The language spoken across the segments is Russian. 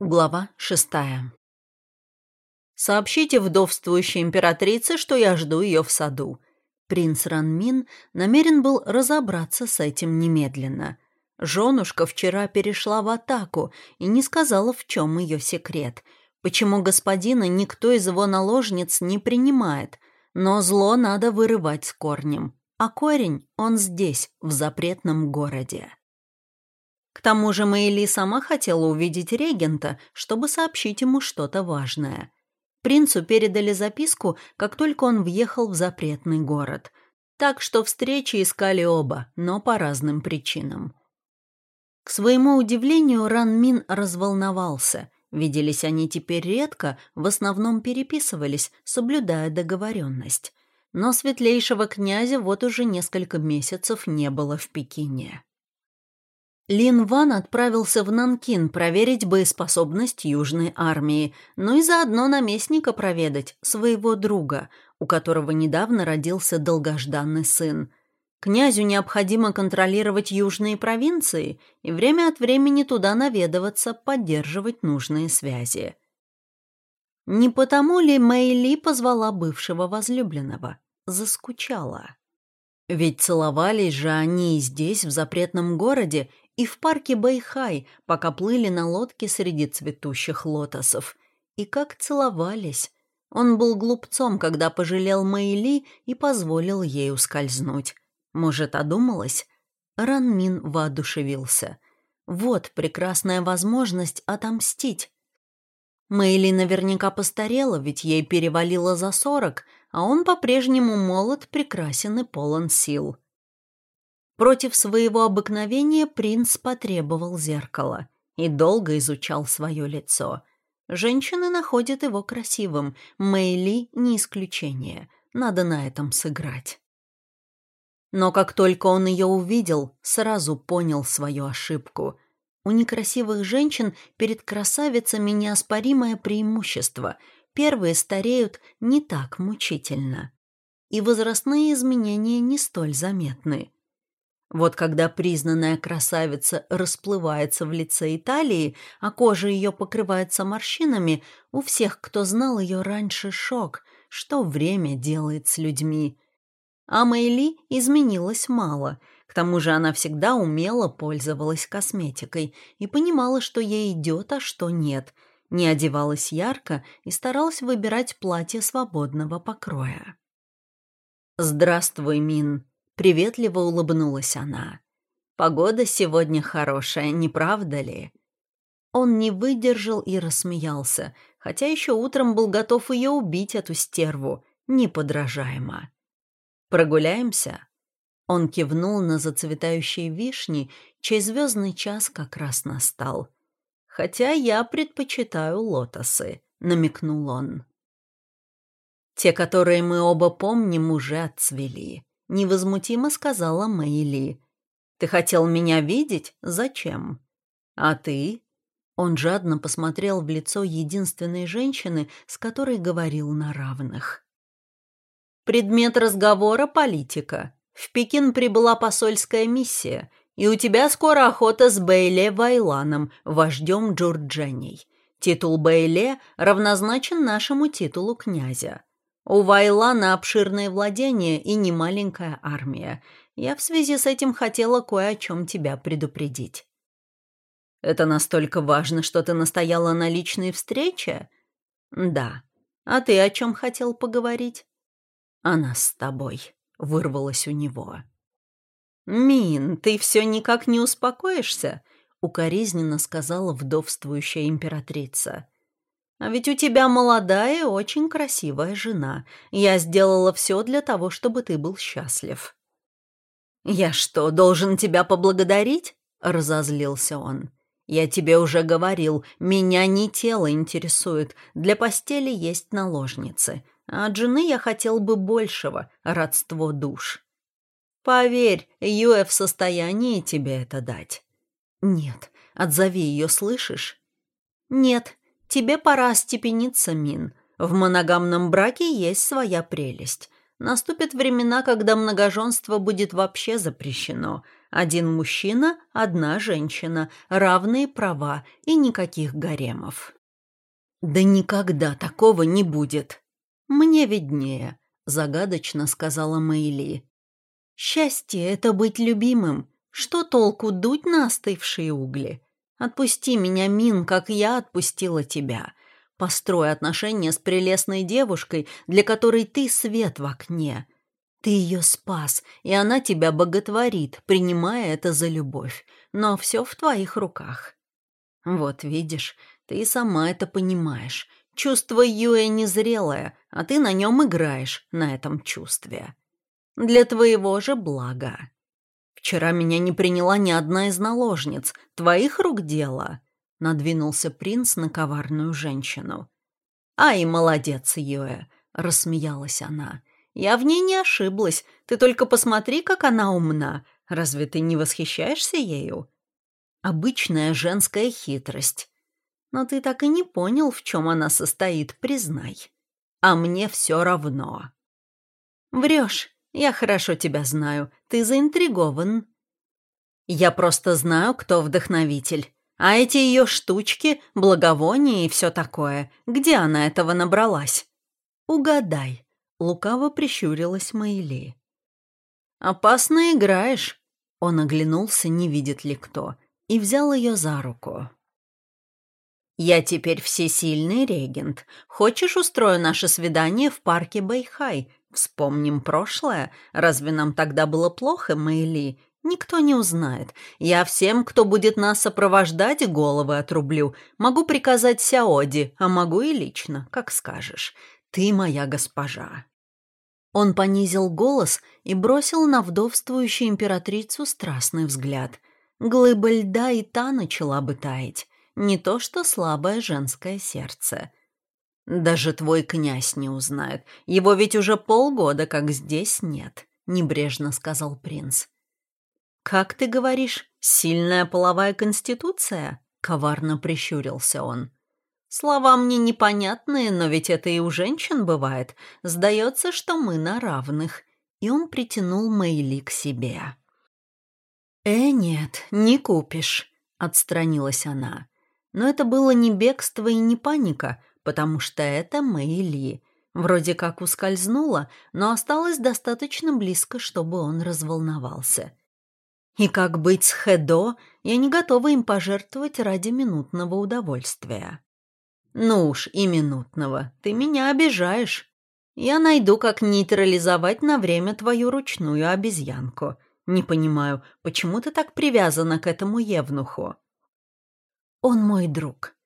Глава шестая. «Сообщите вдовствующей императрице, что я жду ее в саду». Принц Ранмин намерен был разобраться с этим немедленно. Женушка вчера перешла в атаку и не сказала, в чем ее секрет. Почему господина никто из его наложниц не принимает. Но зло надо вырывать с корнем. А корень он здесь, в запретном городе. К тому же Мэйли сама хотела увидеть регента, чтобы сообщить ему что-то важное. Принцу передали записку, как только он въехал в запретный город. Так что встречи искали оба, но по разным причинам. К своему удивлению, Ранмин разволновался. Виделись они теперь редко, в основном переписывались, соблюдая договоренность. Но светлейшего князя вот уже несколько месяцев не было в Пекине. Лин Ван отправился в Нанкин проверить боеспособность Южной армии, но и заодно наместника проведать, своего друга, у которого недавно родился долгожданный сын. Князю необходимо контролировать южные провинции и время от времени туда наведываться, поддерживать нужные связи. Не потому ли Мэйли позвала бывшего возлюбленного? Заскучала. Ведь целовались же они и здесь, в запретном городе, и в парке Бэйхай, пока плыли на лодке среди цветущих лотосов. И как целовались. Он был глупцом, когда пожалел Мэйли и позволил ей ускользнуть. Может, одумалась? Ранмин воодушевился. Вот прекрасная возможность отомстить. Мэйли наверняка постарела, ведь ей перевалило за сорок, а он по-прежнему молод, прекрасен и полон сил. Против своего обыкновения принц потребовал зеркала и долго изучал свое лицо. Женщины находят его красивым, Мэйли не исключение. Надо на этом сыграть. Но как только он ее увидел, сразу понял свою ошибку. У некрасивых женщин перед красавицами неоспоримое преимущество. Первые стареют не так мучительно. И возрастные изменения не столь заметны. Вот когда признанная красавица расплывается в лице Италии, а кожа ее покрывается морщинами, у всех, кто знал ее раньше, шок, что время делает с людьми. А Мэйли изменилась мало, к тому же она всегда умело пользовалась косметикой и понимала, что ей идет, а что нет, не одевалась ярко и старалась выбирать платье свободного покроя. «Здравствуй, Мин», Приветливо улыбнулась она. «Погода сегодня хорошая, не правда ли?» Он не выдержал и рассмеялся, хотя еще утром был готов ее убить, эту стерву, неподражаемо. «Прогуляемся?» Он кивнул на зацветающие вишни, чей звездный час как раз настал. «Хотя я предпочитаю лотосы», — намекнул он. «Те, которые мы оба помним, уже отцвели. — невозмутимо сказала Мэйли. «Ты хотел меня видеть? Зачем? А ты?» Он жадно посмотрел в лицо единственной женщины, с которой говорил на равных. «Предмет разговора — политика. В Пекин прибыла посольская миссия, и у тебя скоро охота с Бейле Вайланом, вождем Джурдженей. Титул Бейле равнозначен нашему титулу князя. У Вайлана обширные владения и немаленькая армия. Я в связи с этим хотела кое о чем тебя предупредить. Это настолько важно, что ты настояла на личной встрече? Да. А ты о чем хотел поговорить? Она с тобой, вырвалась у него. Мин, ты все никак не успокоишься? Укоризненно сказала вдовствующая императрица. А ведь у тебя молодая очень красивая жена. Я сделала все для того, чтобы ты был счастлив». «Я что, должен тебя поблагодарить?» — разозлился он. «Я тебе уже говорил, меня не тело интересует. Для постели есть наложницы. А от жены я хотел бы большего — родство душ. Поверь, Юэ в состоянии тебе это дать». «Нет, отзови ее, слышишь?» «Нет, Тебе пора остепениться, Мин. В моногамном браке есть своя прелесть. Наступят времена, когда многоженство будет вообще запрещено, Один мужчина, одна женщина, равные права и никаких гаремов. «Да никогда такого не будет!» «Мне виднее», — загадочно сказала Мэйли. «Счастье — это быть любимым. Что толку дуть на остывшие угли? Отпусти меня, Мин, как я отпустила тебя. Построй отношения с прелестной девушкой, для которой ты свет в окне. Ты ее спас, и она тебя боготворит, принимая это за любовь. Но все в твоих руках. Вот видишь, ты сама это понимаешь. Чувство Юэ незрелое, а ты на нем играешь, на этом чувстве. Для твоего же блага. Вчера меня не приняла ни одна из наложниц. Твоих рук дело. Надвинулся принц на коварную женщину. «Ай, молодец, Юэ!» — рассмеялась она. Я в ней не ошиблась. Ты только посмотри, как она умна. Разве ты не восхищаешься ею? Обычная женская хитрость. Но ты так и не понял, в чем она состоит, признай. А мне все равно. Врешь. Я хорошо тебя знаю. Ты заинтригован. Я просто знаю, кто вдохновитель. А эти ее штучки, благовония и все такое, где она этого набралась? Угадай. Лукаво прищурилась Мэйли. «Опасно играешь!» Он оглянулся, не видит ли кто, и взял ее за руку. «Я теперь всесильный регент. Хочешь, устрою наше свидание в парке Бэйхай? Вспомним прошлое. Разве нам тогда было плохо, Мэйли? Никто не узнает. Я всем, кто будет нас сопровождать, головы отрублю. Могу приказать Сяоди, а могу и лично, как скажешь. Ты моя госпожа». Он понизил голос и бросил на вдовствующую императрицу страстный взгляд. Глыба льда и та начала бы таять. Не то что слабое женское сердце. «Даже твой князь не узнает. Его ведь уже полгода как здесь нет», — небрежно сказал принц. «Как ты говоришь, сильная половая конституция?» — коварно прищурился он. Слова мне непонятные, но ведь это и у женщин бывает. Сдается, что мы на равных. И он притянул Мэйли к себе. «Э, нет, не купишь», — отстранилась она. Но это было не бегство и не паника, потому что это Мэйли. Вроде как ускользнула, но осталась достаточно близко, чтобы он разволновался. И как быть с Хедо, я не готова им пожертвовать ради минутного удовольствия. «Ну уж и минутного. Ты меня обижаешь. Я найду, как нейтрализовать на время твою ручную обезьянку. Не понимаю, почему ты так привязана к этому евнуху?» «Он мой друг».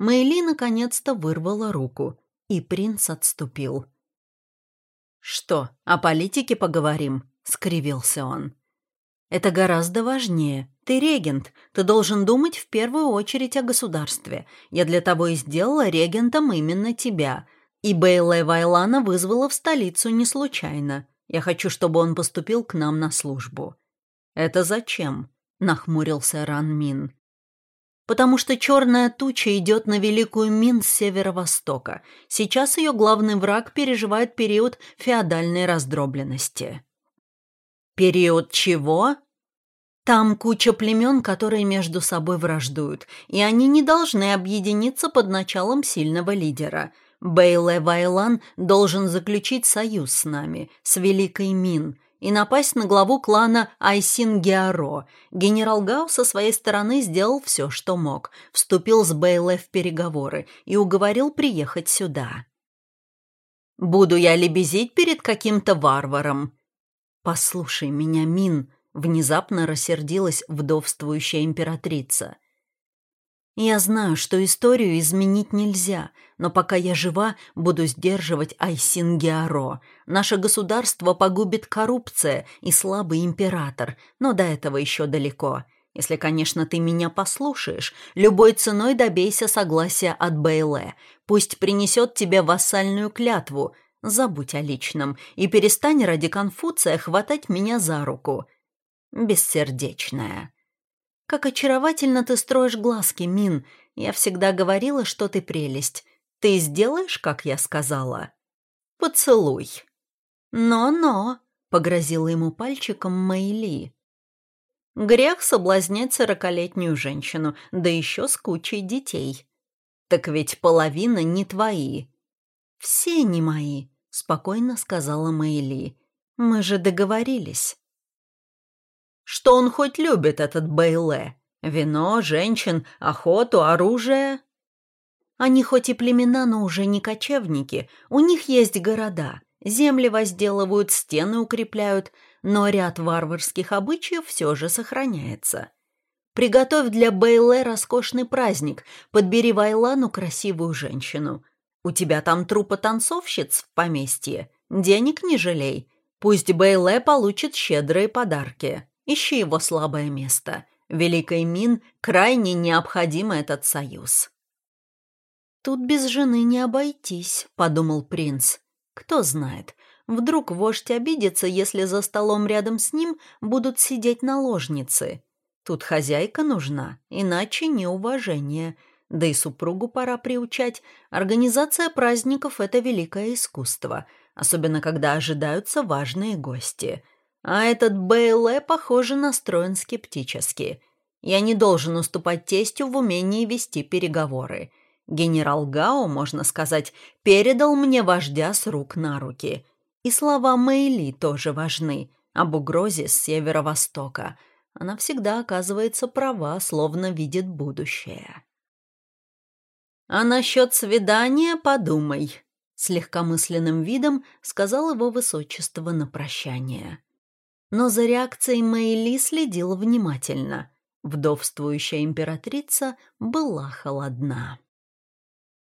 Мэйли наконец-то вырвала руку, и принц отступил. «Что, о политике поговорим?» — скривился он. Это гораздо важнее. Ты регент, ты должен думать в первую очередь о государстве. Я для того и сделала регентом именно тебя. И Бейла Вайлана вызвала в столицу не случайно. Я хочу, чтобы он поступил к нам на службу». «Это зачем?» — нахмурился Ран Мин. «Потому что черная туча идет на Великую Мин с северо-востока. Сейчас ее главный враг переживает период феодальной раздробленности». «Период чего?» «Там куча племен, которые между собой враждуют, и они не должны объединиться под началом сильного лидера. Бейле Вайлан должен заключить союз с нами, с Великой Мин, и напасть на главу клана Айсин Геаро. Генерал Гау со своей стороны сделал все, что мог, вступил с Бейле в переговоры и уговорил приехать сюда. «Буду я лебезить перед каким-то варваром?» «Послушай меня, Мин», — внезапно рассердилась вдовствующая императрица. «Я знаю, что историю изменить нельзя, но пока я жива, буду сдерживать Айсингиаро. Наше государство погубит коррупция и слабый император, но до этого еще далеко. Если, конечно, ты меня послушаешь, любой ценой добейся согласия от Бейле. Пусть принесет тебе вассальную клятву, Забудь о личном и перестань ради Конфуция хватать меня за руку. Бессердечная. Как очаровательно ты строишь глазки, Мин. Я всегда говорила, что ты прелесть. Ты сделаешь, как я сказала? Поцелуй. Но-но, погрозила ему пальчиком Мэйли. Грех соблазнять сорокалетнюю женщину, да еще с кучей детей. Так ведь половина не твои. Все не мои, спокойно сказала Мэйли. Мы же договорились. Что он хоть любит, этот Бейле? Вино, женщин, охоту, оружие? Они хоть и племена, но уже не кочевники. У них есть города. Земли возделывают, стены укрепляют, но ряд варварских обычаев все же сохраняется. Приготовь для Бейле роскошный праздник, подбери Вайлану красивую женщину. У тебя там трупа танцовщиц в поместье, денег не жалей. Пусть Бейле получит щедрые подарки. Ищи его слабое место. Великой Мин крайне необходим этот союз. «Тут без жены не обойтись», — подумал принц. «Кто знает, вдруг вождь обидится, если за столом рядом с ним будут сидеть наложницы. Тут хозяйка нужна, иначе неуважение. Да и супругу пора приучать. Организация праздников — это великое искусство, особенно когда ожидаются важные гости. А этот Бейле, похоже, настроен скептически. Я не должен уступать тестю в умении вести переговоры. Генерал Гао, можно сказать, передал мне вождя с рук на руки. И слова Мэйли тоже важны, об угрозе с северо-востока. Она всегда оказывается права, словно видит будущее. «А насчет свидания подумай», — с легкомысленным видом сказал его высочество на прощание. Но за реакцией Мэйли следил внимательно. Вдовствующая императрица была холодна.